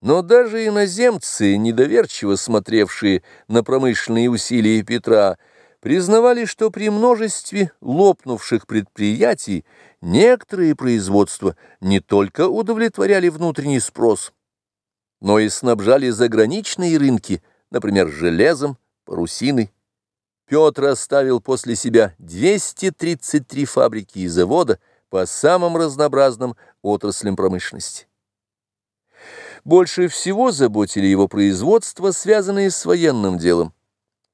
Но даже иноземцы, недоверчиво смотревшие на промышленные усилия Петра, признавали, что при множестве лопнувших предприятий некоторые производства не только удовлетворяли внутренний спрос, но и снабжали заграничные рынки, например, железом, парусиной. Петр оставил после себя 233 фабрики и завода по самым разнообразным отраслям промышленности. Больше всего заботили его производства, связанные с военным делом.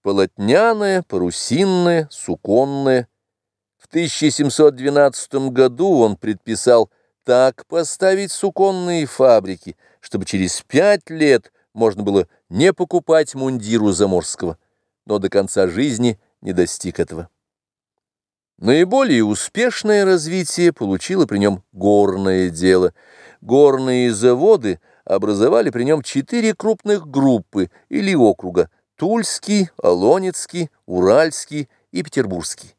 Полотняное, парусинное, суконное. В 1712 году он предписал так поставить суконные фабрики, чтобы через пять лет можно было не покупать мундиру Заморского, но до конца жизни не достиг этого. Наиболее успешное развитие получило при нем горное дело. Горные заводы – образовали при нем четыре крупных группы или округа – Тульский, Олонецкий, Уральский и Петербургский.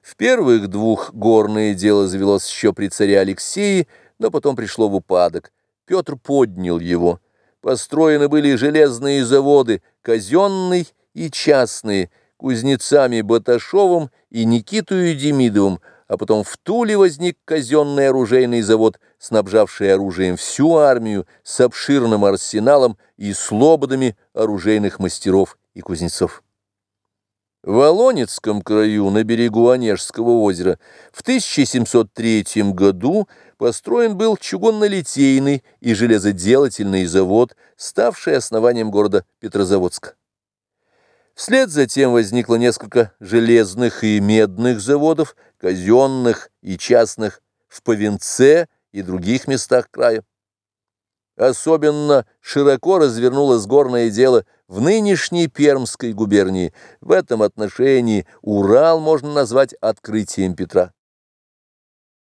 В первых двух горное дело завелось еще при царе Алексее, но потом пришло в упадок. Петр поднял его. Построены были железные заводы, казенный и частные, кузнецами Баташовым и Никитою Демидовым – а потом в Туле возник казенный оружейный завод, снабжавший оружием всю армию с обширным арсеналом и слободами оружейных мастеров и кузнецов. В Волонецком краю на берегу Онежского озера в 1703 году построен был чугунно-литейный и железоделательный завод, ставший основанием города Петрозаводска. Вслед за тем возникло несколько железных и медных заводов, казенных и частных, в Повенце и других местах края. Особенно широко развернулось горное дело в нынешней Пермской губернии. В этом отношении Урал можно назвать открытием Петра.